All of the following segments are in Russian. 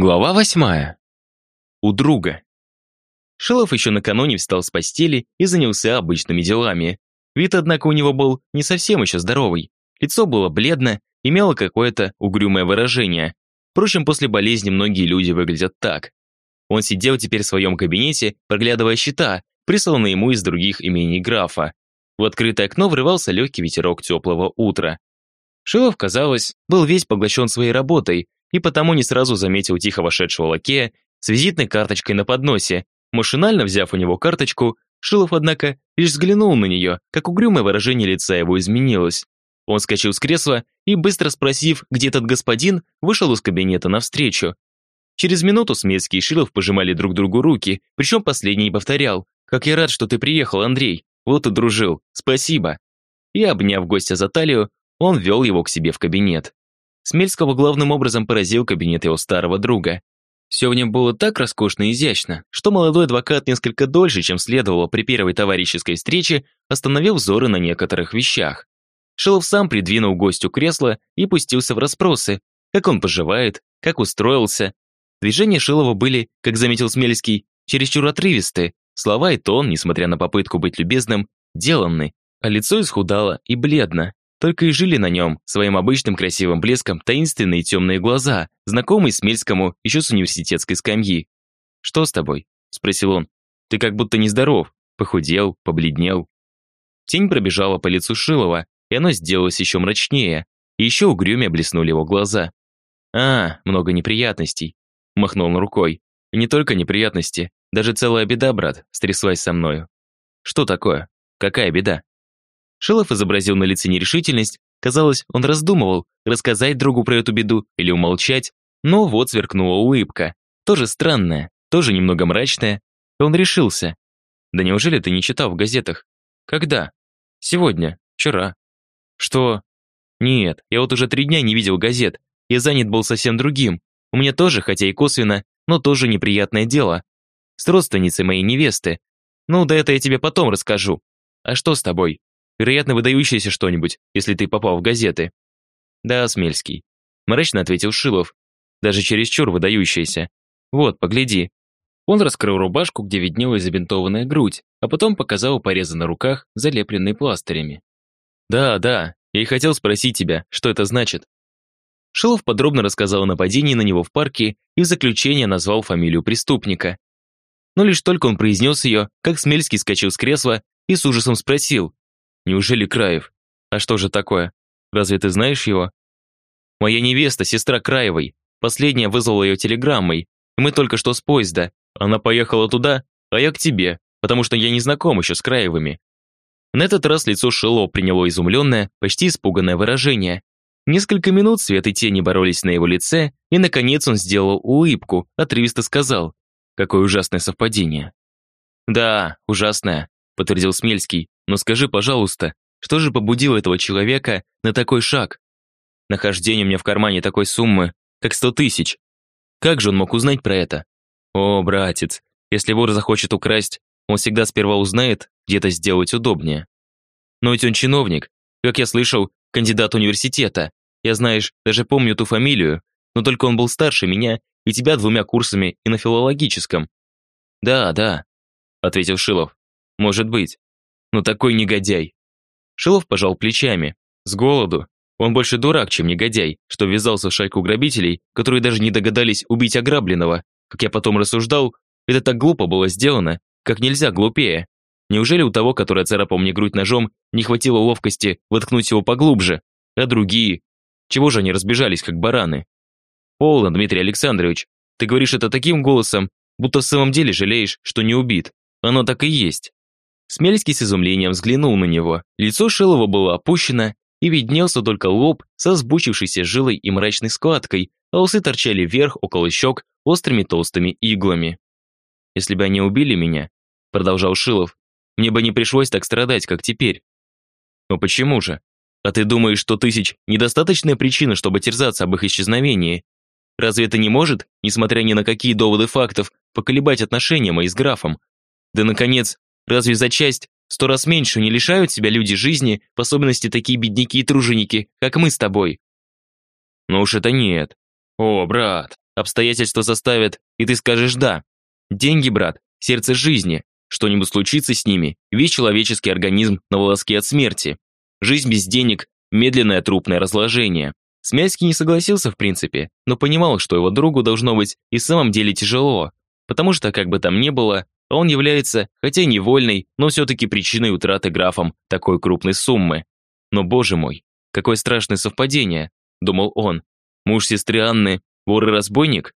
Глава восьмая. У друга. Шилов еще накануне встал с постели и занялся обычными делами. Вид, однако, у него был не совсем еще здоровый. Лицо было бледно, имело какое-то угрюмое выражение. Впрочем, после болезни многие люди выглядят так. Он сидел теперь в своем кабинете, проглядывая счета, присланные ему из других имений графа. В открытое окно врывался легкий ветерок теплого утра. Шилов, казалось, был весь поглощен своей работой, и потому не сразу заметил тихо вошедшего лакея с визитной карточкой на подносе. Машинально взяв у него карточку, Шилов, однако, лишь взглянул на нее, как угрюмое выражение лица его изменилось. Он скачал с кресла и, быстро спросив, где этот господин, вышел из кабинета навстречу. Через минуту Смецкий и Шилов пожимали друг другу руки, причем последний повторял «Как я рад, что ты приехал, Андрей! Вот и дружил! Спасибо!» И, обняв гостя за талию, он вел его к себе в кабинет. Смельского главным образом поразил кабинет его старого друга. Все в нем было так роскошно и изящно, что молодой адвокат несколько дольше, чем следовало при первой товарищеской встрече, остановил взоры на некоторых вещах. Шилов сам придвинул гостю кресло и пустился в расспросы, как он поживает, как устроился. Движения Шилова были, как заметил Смельский, чересчур отрывисты, слова и тон, несмотря на попытку быть любезным, деланны, а лицо исхудало и бледно. Только и жили на нем, своим обычным красивым блеском, таинственные темные глаза, знакомые Смельскому еще с университетской скамьи. «Что с тобой?» – спросил он. «Ты как будто нездоров, похудел, побледнел». Тень пробежала по лицу Шилова, и оно сделалось еще мрачнее, и еще угрюмее блеснули его глаза. «А, много неприятностей», – махнул он рукой. «И не только неприятности, даже целая беда, брат, стряслась со мною». «Что такое? Какая беда?» Шилов изобразил на лице нерешительность. Казалось, он раздумывал, рассказать другу про эту беду или умолчать. Но вот сверкнула улыбка. Тоже странная, тоже немного мрачная. И он решился. «Да неужели ты не читал в газетах?» «Когда?» «Сегодня. Вчера». «Что?» «Нет, я вот уже три дня не видел газет. Я занят был совсем другим. У меня тоже, хотя и косвенно, но тоже неприятное дело. С родственницей моей невесты. Ну, да это я тебе потом расскажу. А что с тобой?» Вероятно, выдающееся что-нибудь, если ты попал в газеты». «Да, Смельский», – мрачно ответил Шилов. «Даже чересчур выдающееся. Вот, погляди». Он раскрыл рубашку, где виднелась забинтованная грудь, а потом показал порезы на руках, залепленные пластырями. «Да, да, я и хотел спросить тебя, что это значит». Шилов подробно рассказал о нападении на него в парке и в заключение назвал фамилию преступника. Но лишь только он произнес ее, как Смельский скачал с кресла и с ужасом спросил, Неужели Краев? А что же такое? Разве ты знаешь его? Моя невеста, сестра Краевой. Последняя вызвала ее телеграммой. Мы только что с поезда. Она поехала туда, а я к тебе, потому что я не знаком еще с Краевыми. На этот раз лицо Шило приняло изумленное, почти испуганное выражение. Несколько минут свет и тени боролись на его лице, и, наконец, он сделал улыбку, отрывисто сказал. Какое ужасное совпадение. «Да, ужасное», — подтвердил Смельский. Но скажи, пожалуйста, что же побудило этого человека на такой шаг? Нахождение у меня в кармане такой суммы, как сто тысяч. Как же он мог узнать про это? О, братец, если вор захочет украсть, он всегда сперва узнает, где это сделать удобнее. Но ведь он чиновник, как я слышал, кандидат университета. Я, знаешь, даже помню ту фамилию, но только он был старше меня и тебя двумя курсами и на филологическом. Да, да, ответил Шилов. Может быть. Ну такой негодяй. Шилов пожал плечами. С голоду. Он больше дурак, чем негодяй, что ввязался в шайку грабителей, которые даже не догадались убить ограбленного. Как я потом рассуждал, это так глупо было сделано, как нельзя глупее. Неужели у того, который царапал мне грудь ножом, не хватило ловкости воткнуть его поглубже? А другие? Чего же они разбежались, как бараны? Полно, Дмитрий Александрович. Ты говоришь это таким голосом, будто в самом деле жалеешь, что не убит. Оно так и есть. Смельский с изумлением взглянул на него. Лицо Шилова было опущено, и виднелся только лоб со сбучившейся жилой и мрачной складкой, а усы торчали вверх около щек острыми толстыми иглами. «Если бы они убили меня», — продолжал Шилов, «мне бы не пришлось так страдать, как теперь». «Но почему же? А ты думаешь, что тысяч – недостаточная причина, чтобы терзаться об их исчезновении? Разве это не может, несмотря ни на какие доводы фактов, поколебать отношения мои с графом? Да, наконец, Разве за часть сто раз меньше не лишают себя люди жизни, в особенности такие бедняки и труженики, как мы с тобой? Ну уж это нет. О, брат, обстоятельства заставят, и ты скажешь «да». Деньги, брат, сердце жизни. Что-нибудь случится с ними, весь человеческий организм на волоске от смерти. Жизнь без денег – медленное трупное разложение. Смельский не согласился в принципе, но понимал, что его другу должно быть и в самом деле тяжело, потому что, как бы там ни было, он является, хотя и невольной, но все-таки причиной утраты графом такой крупной суммы. Но, боже мой, какое страшное совпадение, думал он. Муж сестры Анны – вор и разбойник?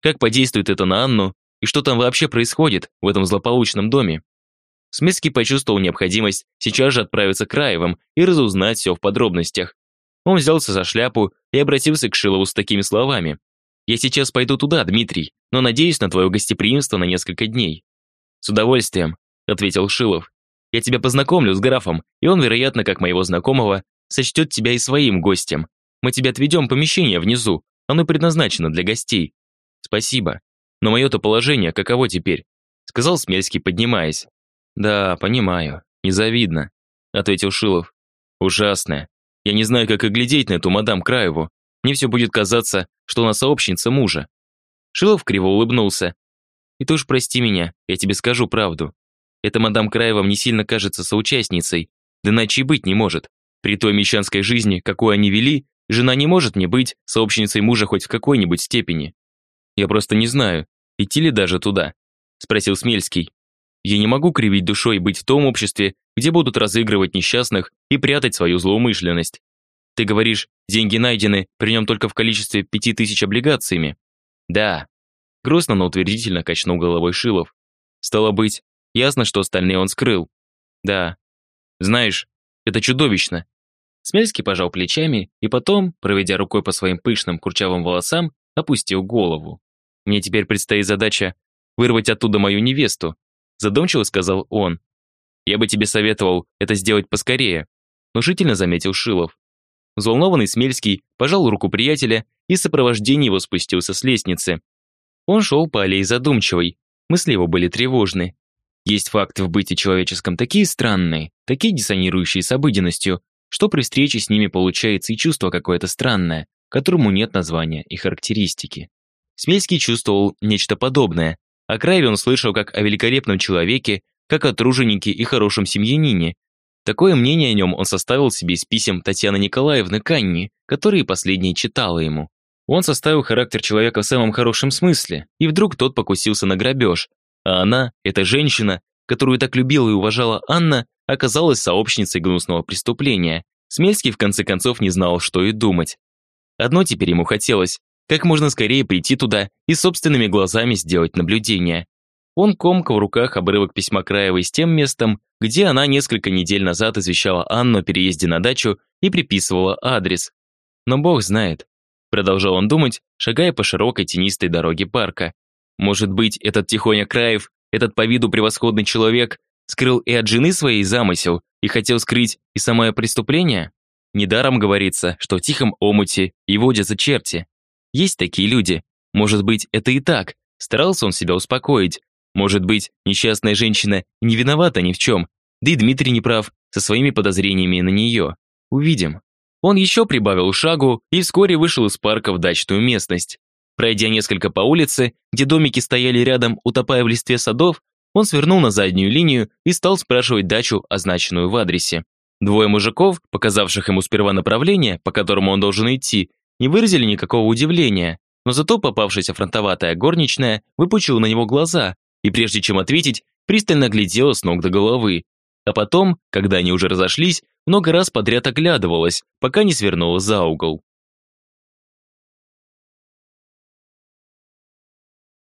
Как подействует это на Анну, и что там вообще происходит в этом злополучном доме? Смельский почувствовал необходимость сейчас же отправиться к Раевым и разузнать все в подробностях. Он взялся за шляпу и обратился к Шилову с такими словами. «Я сейчас пойду туда, Дмитрий, но надеюсь на твое гостеприимство на несколько дней». «С удовольствием», — ответил Шилов. «Я тебя познакомлю с графом, и он, вероятно, как моего знакомого, сочтет тебя и своим гостем. Мы тебе отведем помещение внизу, оно предназначено для гостей». «Спасибо. Но мое-то положение каково теперь?» — сказал Смельский, поднимаясь. «Да, понимаю. Незавидно», — ответил Шилов. «Ужасное. Я не знаю, как и глядеть на эту мадам Краеву. Мне все будет казаться, что она сообщница мужа». Шилов криво улыбнулся. «И ты уж прости меня, я тебе скажу правду. Эта мадам Краева мне сильно кажется соучастницей, да иначе и быть не может. При той мещанской жизни, какую они вели, жена не может не быть сообщницей мужа хоть в какой-нибудь степени. Я просто не знаю, идти ли даже туда?» Спросил Смельский. «Я не могу кривить душой и быть в том обществе, где будут разыгрывать несчастных и прятать свою злоумышленность. Ты говоришь, деньги найдены, при нем только в количестве пяти тысяч облигациями. Да. Грустно, но утвердительно качнул головой Шилов. Стало быть, ясно, что остальные он скрыл. Да. Знаешь, это чудовищно. Смельский пожал плечами и потом, проведя рукой по своим пышным курчавым волосам, опустил голову. Мне теперь предстоит задача вырвать оттуда мою невесту, задумчиво сказал он. Я бы тебе советовал это сделать поскорее, внушительно заметил Шилов. Взволнованный Смельский пожал руку приятеля и в сопровождении его спустился с лестницы. Он шел по аллее задумчивой, мысли его были тревожны. Есть факты в быте человеческом такие странные, такие диссонирующие с обыденностью, что при встрече с ними получается и чувство какое-то странное, которому нет названия и характеристики. Смельский чувствовал нечто подобное. О Краеве он слышал как о великолепном человеке, как о труженике и хорошем семьянине. Такое мнение о нем он составил себе из писем Татьяны Николаевны Канни, которые последней читала ему. Он составил характер человека в самом хорошем смысле, и вдруг тот покусился на грабеж. А она, эта женщина, которую так любила и уважала Анна, оказалась сообщницей гнусного преступления. Смельский в конце концов не знал, что и думать. Одно теперь ему хотелось – как можно скорее прийти туда и собственными глазами сделать наблюдение. Он комкал в руках обрывок письма Краевой с тем местом, где она несколько недель назад извещала Анну о переезде на дачу и приписывала адрес. Но бог знает. Продолжал он думать, шагая по широкой тенистой дороге парка. Может быть, этот Тихоня Краев, этот по виду превосходный человек, скрыл и от жены своей замысел и хотел скрыть и самое преступление? Недаром говорится, что в тихом омуте и водятся черти. Есть такие люди. Может быть, это и так. Старался он себя успокоить, может быть, несчастная женщина не виновата ни в чем, да и Дмитрий не прав со своими подозрениями на нее. Увидим. Он еще прибавил шагу и вскоре вышел из парка в дачную местность. Пройдя несколько по улице, где домики стояли рядом, утопая в листве садов, он свернул на заднюю линию и стал спрашивать дачу, означенную в адресе. Двое мужиков, показавших ему сперва направление, по которому он должен идти, не выразили никакого удивления, но зато попавшаяся фронтоватая горничная выпучила на него глаза и прежде чем ответить, пристально глядела с ног до головы. А потом, когда они уже разошлись, много раз подряд оглядывалась, пока не свернула за угол.